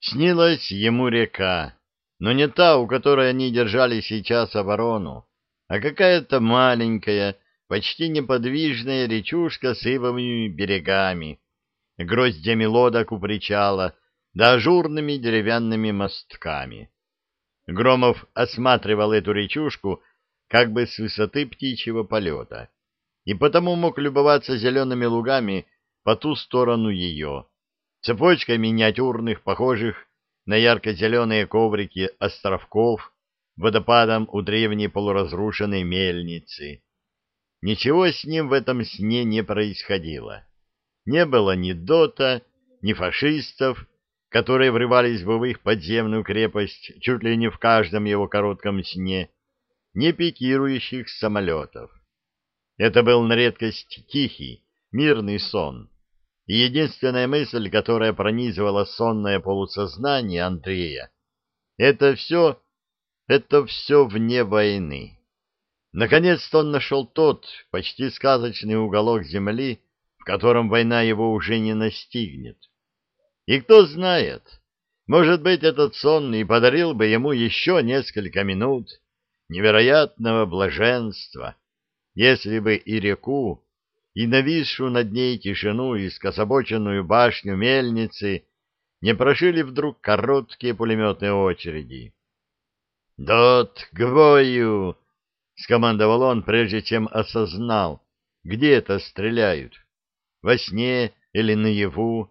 Снилась ему река, но не та, у которой они держали сейчас оборону, а какая-то маленькая, почти неподвижная речушка с ивовыми берегами, гроздями лодок у причала, да ажурными деревянными мостками. Громов осматривал эту речушку как бы с высоты птичьего полета, и потому мог любоваться зелеными лугами по ту сторону ее, цепочкой миниатюрных, похожих на ярко-зеленые коврики островков, водопадом у древней полуразрушенной мельницы. Ничего с ним в этом сне не происходило. Не было ни дота, ни фашистов, которые врывались в их подземную крепость чуть ли не в каждом его коротком сне, ни пикирующих самолетов. Это был на редкость тихий, мирный сон. И единственная мысль, которая пронизывала сонное полусознание Андрея, это все, это все вне войны. Наконец-то он нашел тот, почти сказочный уголок земли, в котором война его уже не настигнет. И кто знает, может быть, этот сон и подарил бы ему еще несколько минут невероятного блаженства, если бы и реку, и нависшую над ней тишину и скособоченную башню мельницы не прошили вдруг короткие пулеметные очереди. «Дот, к бою!» — скомандовал он, прежде чем осознал, где это стреляют, во сне или наяву,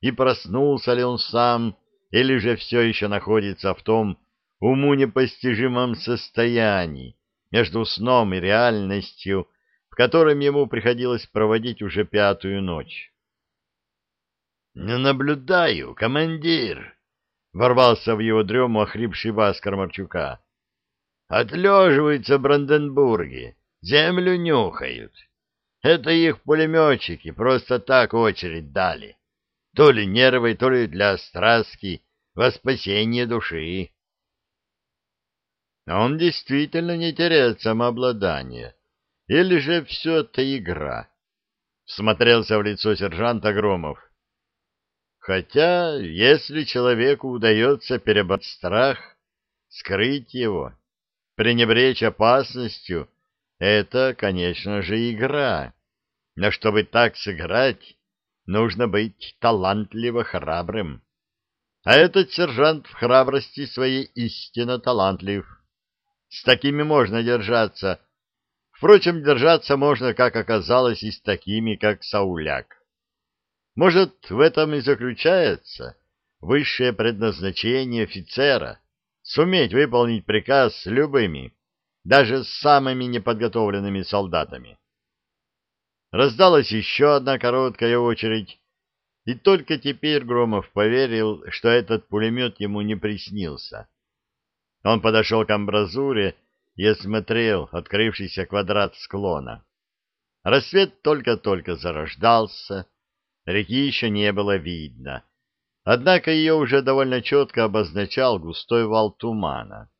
и проснулся ли он сам, или же все еще находится в том уму непостижимом состоянии между сном и реальностью, котором ему приходилось проводить уже пятую ночь. «Не наблюдаю, командир!» ворвался в его дрему охрипший бас Кармарчука. Отлеживаются Бранденбурги, землю нюхают. Это их пулеметчики просто так очередь дали. То ли нервы, то ли для страстки, во спасение души. Он действительно не теряет самообладание. Или же все это игра? Смотрелся в лицо сержанта Громов. Хотя, если человеку удается перебороть страх, скрыть его, пренебречь опасностью, это, конечно же, игра. Но чтобы так сыграть, нужно быть талантливо храбрым. А этот сержант в храбрости своей истинно талантлив. С такими можно держаться. Впрочем, держаться можно, как оказалось, и с такими, как Сауляк. Может, в этом и заключается высшее предназначение офицера — суметь выполнить приказ с любыми, даже с самыми неподготовленными солдатами. Раздалась еще одна короткая очередь, и только теперь Громов поверил, что этот пулемет ему не приснился. Он подошел к амбразуре и осмотрел открывшийся квадрат склона. Рассвет только-только зарождался, Реки еще не было видно, однако ее уже довольно четко обозначал густой вал тумана.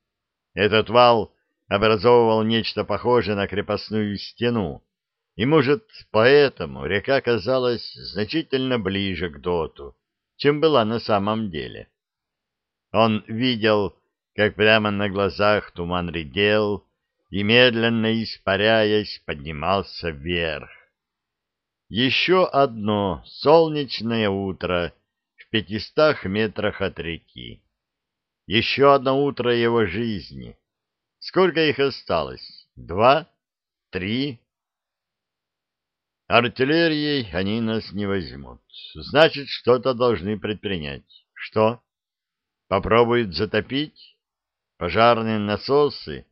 Этот вал образовывал нечто похожее на крепостную стену, и, может, поэтому река казалась значительно ближе к доту, чем была на самом деле. Он видел, как прямо на глазах туман редел и, медленно испаряясь, поднимался вверх. Еще одно солнечное утро в пятистах метрах от реки. Еще одно утро его жизни. Сколько их осталось? Два? Три? Артиллерией они нас не возьмут. Значит, что-то должны предпринять. Что? Попробуют затопить? Пожарные насосы?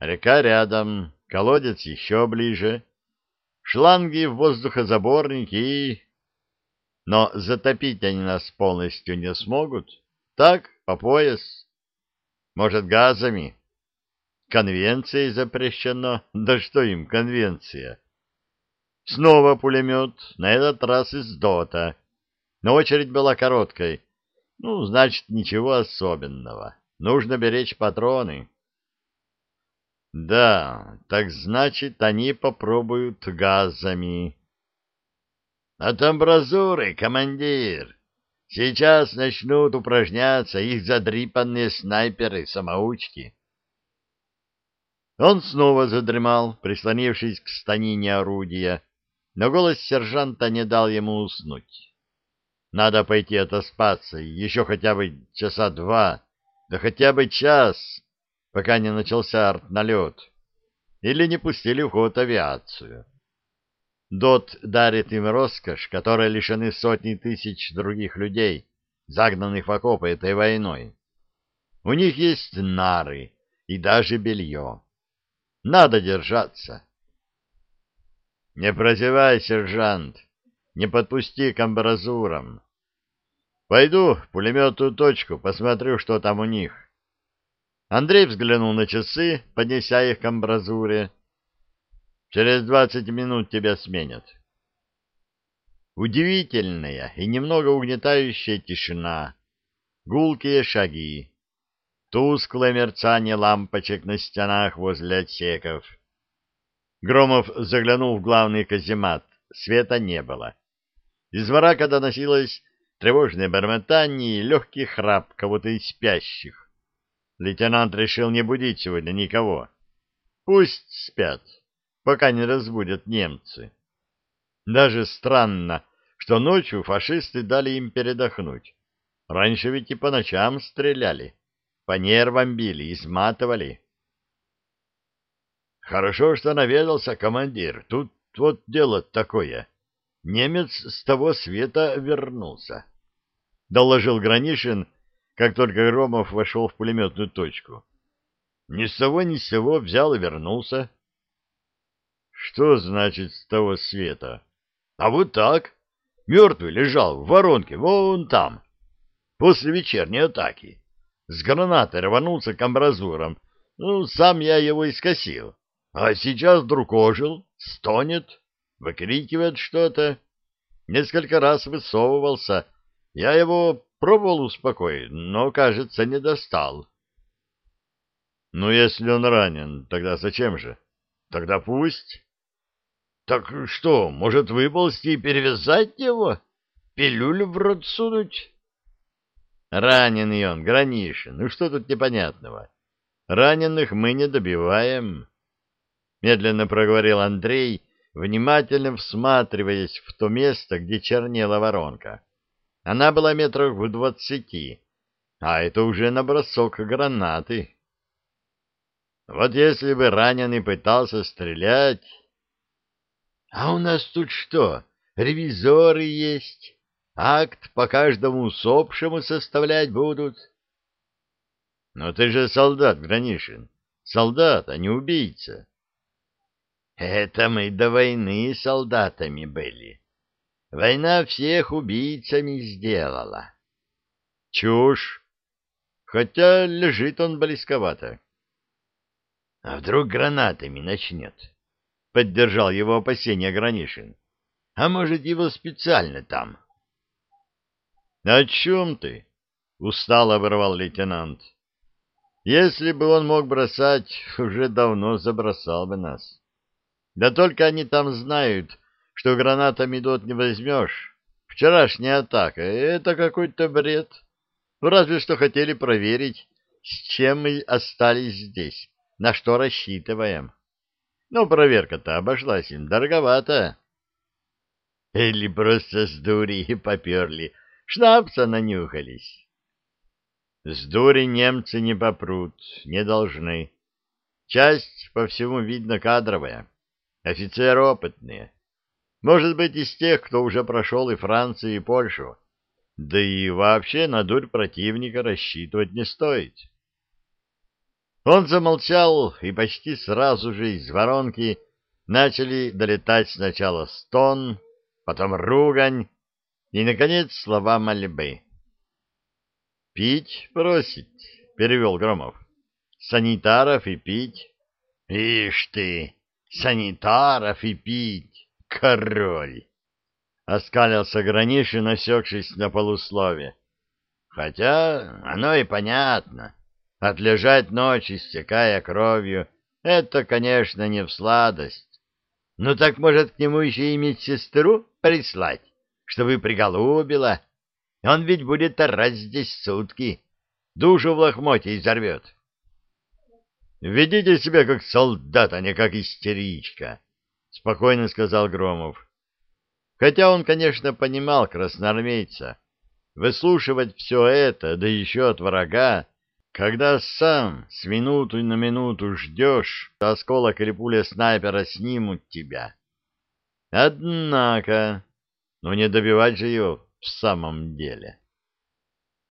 Река рядом, колодец еще ближе шланги в воздухозаборники и... Но затопить они нас полностью не смогут. Так, по пояс. Может, газами? Конвенцией запрещено. Да что им конвенция? Снова пулемет, на этот раз из ДОТа. Но очередь была короткой. Ну, значит, ничего особенного. Нужно беречь патроны. Да, так значит, они попробуют газами. От амбразуры, командир! Сейчас начнут упражняться их задрипанные снайперы-самоучки. Он снова задремал, прислонившись к станине орудия, но голос сержанта не дал ему уснуть. Надо пойти отоспаться, еще хотя бы часа два, да хотя бы час, пока не начался артналет, или не пустили в ход авиацию. Дот дарит им роскошь, которой лишены сотни тысяч других людей, загнанных в окопы этой войной. У них есть нары и даже белье. Надо держаться. Не прозевай, сержант, не подпусти к амбразурам. Пойду в пулеметную точку, посмотрю, что там у них. Андрей взглянул на часы, поднеся их к амбразуре. Через двадцать минут тебя сменят. Удивительная и немного угнетающая тишина, гулкие шаги, тусклое мерцание лампочек на стенах возле отсеков. Громов заглянул в главный каземат. Света не было. Из врака доносилось тревожное бормотание и легкий храп кого-то из спящих. Лейтенант решил не будить сегодня никого. Пусть спят, пока не разбудят немцы. Даже странно, что ночью фашисты дали им передохнуть. Раньше ведь и по ночам стреляли, по нервам били, изматывали. Хорошо, что наведался командир. Тут вот дело такое. Немец с того света вернулся. Доложил Гранишин, как только Громов вошел в пулеметную точку. Ни с того ни с сего взял и вернулся. Что значит с того света? А вот так. Мертвый лежал в воронке, вон там. После вечерней атаки. С гранатой рванулся к амбразурам. Ну, сам я его искосил. А сейчас вдруг ожил, стонет, выкрикивает что-то. Несколько раз высовывался. Я его пробовал успокоить, но, кажется, не достал. Ну, если он ранен, тогда зачем же? Тогда пусть. Так что, может выползти и перевязать его? Пилюлю в рот сунуть? Раненый он, Гранишин, ну что тут непонятного? Раненых мы не добиваем медленно проговорил Андрей, внимательно всматриваясь в то место, где чернела воронка. Она была метрах в двадцати, а это уже на бросок гранаты. Вот если бы раненый пытался стрелять... А у нас тут что, ревизоры есть? Акт по каждому усопшему составлять будут? Но ты же солдат, Гранишин. Солдат, а не убийца. Это мы до войны солдатами были. Война всех убийцами сделала. Чушь. Хотя лежит он близковато. А вдруг гранатами начнет? Поддержал его опасения Гранишин. А может, его специально там? — О чем ты? — устало оборвал лейтенант. — Если бы он мог бросать, уже давно забросал бы нас. Да только они там знают, что гранатами дот не возьмешь. Вчерашняя атака — это какой-то бред. Разве что хотели проверить, с чем мы остались здесь, на что рассчитываем. Но проверка-то обошлась им дороговато. Или просто с дури поперли, шнапса нанюхались. С дури немцы не попрут, не должны. Часть, по всему видно, кадровая. Офицеры опытные. Может быть, из тех, кто уже прошел и Францию, и Польшу. Да и вообще на дурь противника рассчитывать не стоит. Он замолчал, и почти сразу же из воронки начали долетать сначала стон, потом ругань и, наконец, слова мольбы. «Пить просить», — перевел Громов. «Санитаров и пить». «Ишь ты!» Санитаров и пить, король! — оскалился Гранишин, осекшись на полуслове. — Хотя оно и понятно. Отлежать ночь, истекая кровью, это, конечно, не в сладость. Ну так, может, к нему еще и медсестру прислать, чтобы приголубила? Он ведь будет орать здесь сутки. Душу в лохмоте изорвет. «Ведите себя как солдат, а не как истеричка», — спокойно сказал Громов. Хотя он, конечно, понимал красноармейца. Выслушивать все это, да еще от врага, когда сам с минуту на минуту ждешь, осколок или пуля снайпера снимут тебя. Однако, ну не добивать же его в самом деле.